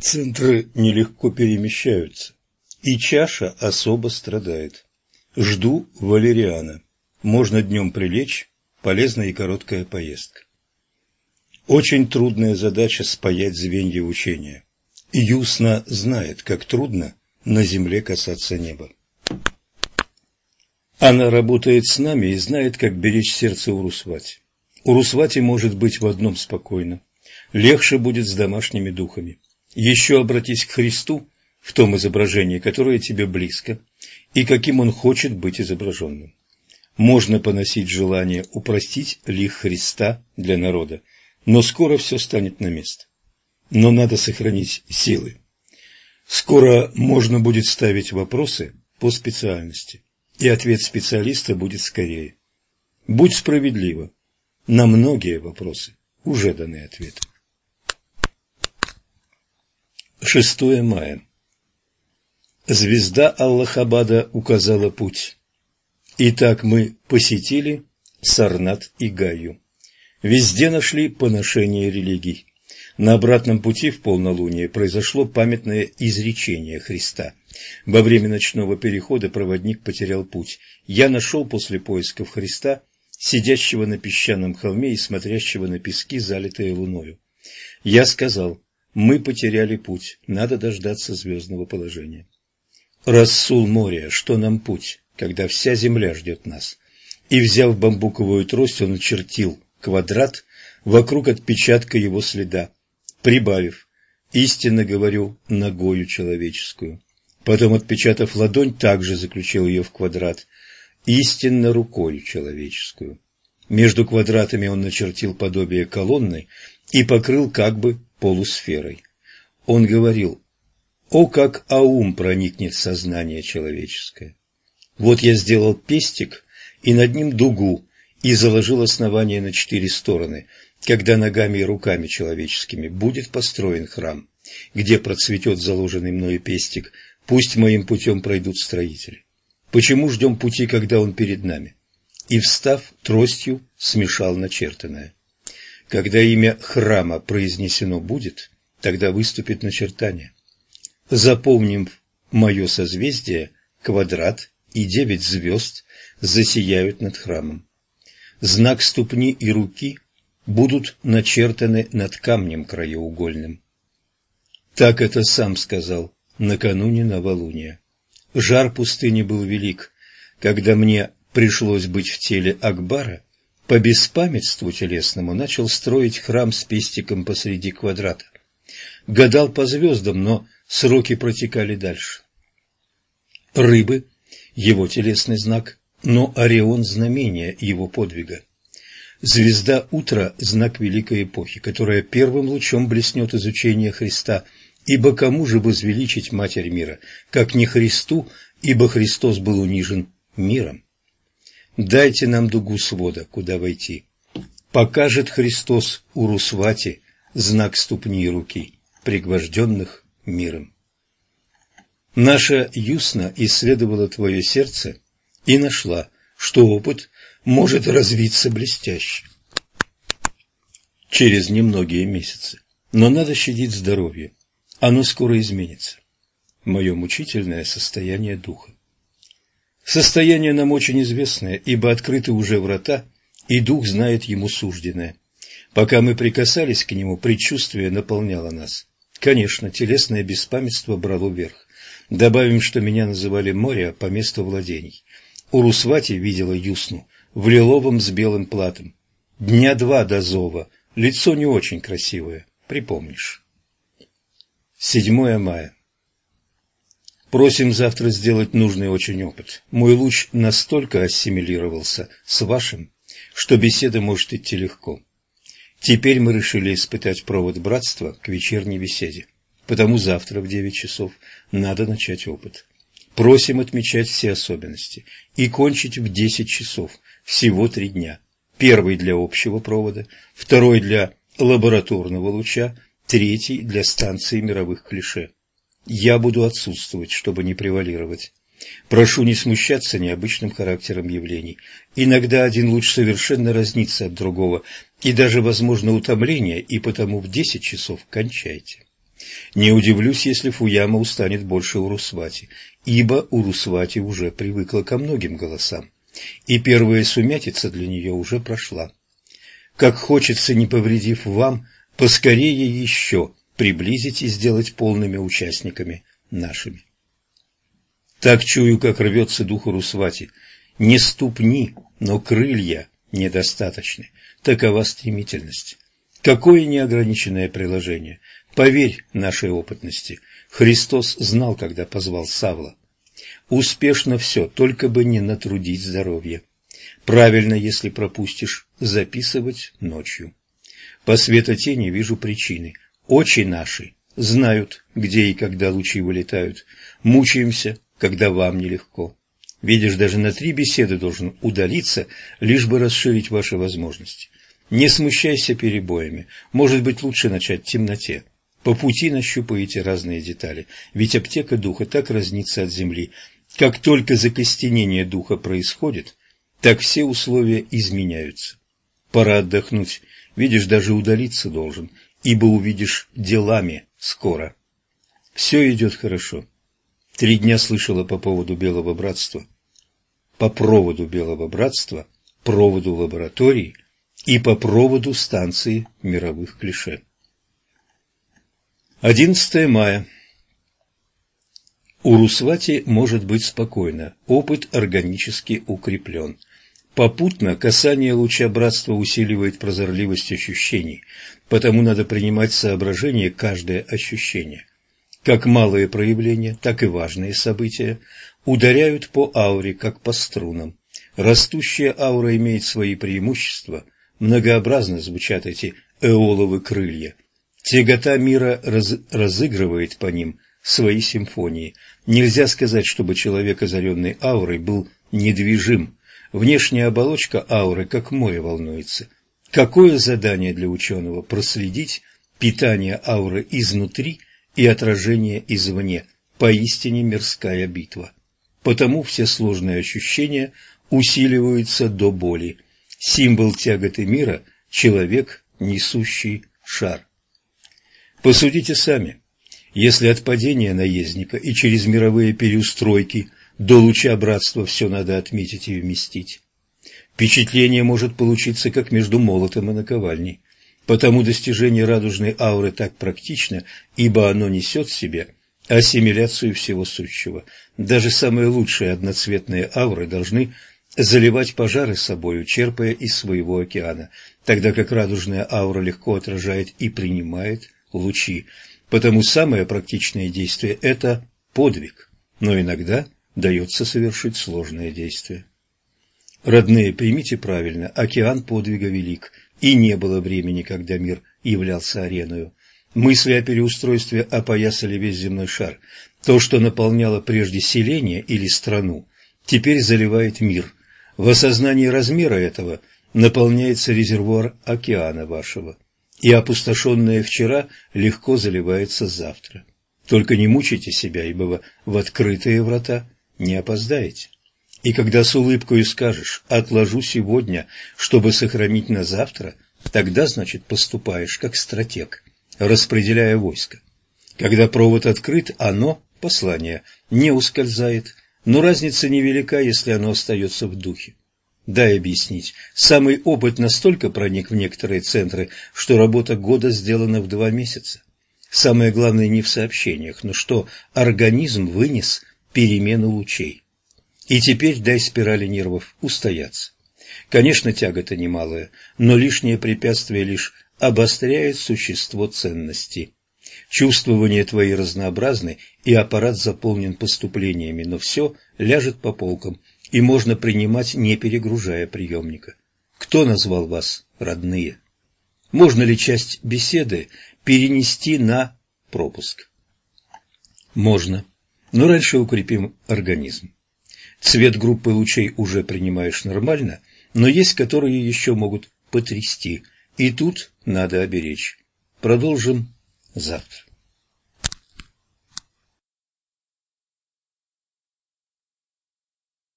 Центры нелегко перемещаются, и чаша особо страдает. Жду валериана. Можно днем прилечь, полезна и короткая поездка. Очень трудная задача спаять звенья учения. Юсна знает, как трудно на земле касаться неба. Она работает с нами и знает, как беречь сердце Урусвати. Урусвати может быть в одном спокойно. Легче будет с домашними духами. Еще обратись к Христу в том изображении, которое тебе близко, и каким он хочет быть изображенным. Можно поносить желание упростить лих Христа для народа, но скоро все станет на место. Но надо сохранить силы. Скоро можно будет ставить вопросы по специальности и ответ специалиста будет скорее. Будь справедлива. На многие вопросы уже даны ответы. 6 мая. Звезда Аллахабада указала путь. Итак, мы посетили Сарнат и Гаю. Везде нашли поношение религий. На обратном пути в полнолуние произошло памятное изречение Христа. Во время ночного перехода проводник потерял путь. Я нашел после поисков Христа, сидящего на песчаном холме и смотрящего на пески, залитые луною. Я сказал, мы потеряли путь, надо дождаться звездного положения. Рассул море, что нам путь, когда вся земля ждет нас? И, взяв бамбуковую трость, он очертил квадрат вокруг отпечатка его следа прибавив «истинно говорю ногою человеческую». Потом, отпечатав ладонь, также заключил ее в квадрат «истинно рукою человеческую». Между квадратами он начертил подобие колонны и покрыл как бы полусферой. Он говорил «О, как аум проникнет в сознание человеческое!» Вот я сделал пестик и над ним дугу и заложил основание на четыре стороны – когда ногами и руками человеческими будет построен храм, где процветет заложенный мною пестик, пусть моим путем пройдут строители. Почему ждем пути, когда он перед нами? И, встав, тростью смешал начертанное. Когда имя храма произнесено будет, тогда выступит начертание. Запомним мое созвездие, квадрат и девять звезд засияют над храмом. Знак ступни и руки будут начертаны над камнем краеугольным. Так это сам сказал накануне новолуния. Жар пустыни был велик. Когда мне пришлось быть в теле Акбара, по беспамятству телесному начал строить храм с пестиком посреди квадрата. Гадал по звездам, но сроки протекали дальше. Рыбы – его телесный знак, но Орион – знамение его подвига. Звезда утра – знак великой эпохи, которая первым лучом блеснет изучение Христа, ибо кому же возвеличить Матерь мира, как не Христу, ибо Христос был унижен миром? Дайте нам дугу свода, куда войти. Покажет Христос Урусвати знак ступни руки, пригвожденных миром. Наша Юсна исследовала твое сердце и нашла, что опыт может развиться блестяще. Через немногие месяцы. Но надо щадить здоровье. Оно скоро изменится. Мое мучительное состояние духа. Состояние нам очень известное, ибо открыты уже врата, и дух знает ему сужденное. Пока мы прикасались к нему, предчувствие наполняло нас. Конечно, телесное беспамятство брало верх. Добавим, что меня называли море по месту владений. Урусвати видела Юсну, в лиловом с белым платом. Дня два до зова, лицо не очень красивое, припомнишь. 7 мая. Просим завтра сделать нужный очень опыт. Мой луч настолько ассимилировался с вашим, что беседа может идти легко. Теперь мы решили испытать провод братства к вечерней беседе, потому завтра в девять часов надо начать опыт. Просим отмечать все особенности и кончить в десять часов, всего три дня. Первый для общего провода, второй для лабораторного луча, третий для станции мировых клише. Я буду отсутствовать, чтобы не превалировать. Прошу не смущаться необычным характером явлений. Иногда один луч совершенно разнится от другого, и даже возможно утомление, и потому в десять часов кончайте. Не удивлюсь, если Фуяма устанет больше Урусвати, ибо Урусвати уже привыкла ко многим голосам, и первая сумятица для нее уже прошла. Как хочется, не повредив вам, поскорее еще приблизить и сделать полными участниками нашими. Так чую, как рвется дух Урусвати. Не ступни, но крылья недостаточны. Такова стремительность. Какое неограниченное приложение. Поверь нашей опытности. Христос знал, когда позвал Савла. Успешно все, только бы не натрудить здоровье. Правильно, если пропустишь, записывать ночью. По светотени вижу причины. Очи наши знают, где и когда лучи вылетают. Мучаемся, когда вам нелегко. Видишь, даже на три беседы должен удалиться, лишь бы расширить ваши возможности. Не смущайся перебоями. Может быть, лучше начать в темноте. По пути нащупаете разные детали, ведь аптека духа так разнится от земли. Как только закостенение духа происходит, так все условия изменяются. Пора отдохнуть. Видишь, даже удалиться должен, ибо увидишь делами скоро. Все идет хорошо. Три дня слышала по поводу Белого Братства, по проводу Белого Братства, проводу лабораторий и по проводу станции мировых клише. 11 мая. У Русвати может быть спокойно, опыт органически укреплен. Попутно касание луча братства усиливает прозорливость ощущений, потому надо принимать соображение каждое ощущение как малые проявления, так и важные события, ударяют по ауре, как по струнам. Растущая аура имеет свои преимущества, многообразно звучат эти эоловы крылья. Тягота мира раз, разыгрывает по ним свои симфонии. Нельзя сказать, чтобы человек, озаренный аурой, был недвижим. Внешняя оболочка ауры, как море, волнуется. Какое задание для ученого проследить питание ауры изнутри и отражение извне, поистине мирская битва. Потому все сложные ощущения усиливаются до боли. Символ тяготы мира – человек, несущий шар. Посудите сами. Если от падения наездника и через мировые переустройки до луча братства все надо отметить и вместить, впечатление может получиться как между молотом и наковальней. Потому достижение радужной ауры так практично, ибо оно несет в себе ассимиляцию всего сущего. Даже самые лучшие одноцветные ауры должны заливать пожары собою, черпая из своего океана, тогда как радужная аура легко отражает и принимает лучи. Потому самое практичное действие – это подвиг, но иногда дается совершить сложное действие. Родные, примите правильно, океан подвига велик – и не было времени, когда мир являлся ареною. Мысли о переустройстве опоясали весь земной шар. То, что наполняло прежде селение или страну, теперь заливает мир. В осознании размера этого наполняется резервуар океана вашего, и опустошенное вчера легко заливается завтра. Только не мучайте себя, ибо в открытые врата не опоздаете. И когда с улыбкой скажешь «отложу сегодня, чтобы сохранить на завтра», тогда, значит, поступаешь как стратег, распределяя войско. Когда провод открыт, оно, послание, не ускользает, но разница невелика, если оно остается в духе. Дай объяснить. Самый опыт настолько проник в некоторые центры, что работа года сделана в два месяца. Самое главное не в сообщениях, но что организм вынес перемену лучей. И теперь дай спирали нервов устояться. Конечно, тяга-то немалая, но лишнее препятствие лишь обостряет существо ценности. Чувствования твои разнообразны, и аппарат заполнен поступлениями, но все ляжет по полкам, и можно принимать, не перегружая приемника. Кто назвал вас родные? Можно ли часть беседы перенести на пропуск? Можно, но раньше укрепим организм. Цвет группы лучей уже принимаешь нормально, но есть, которые еще могут потрясти, и тут надо оберечь. Продолжим завтра.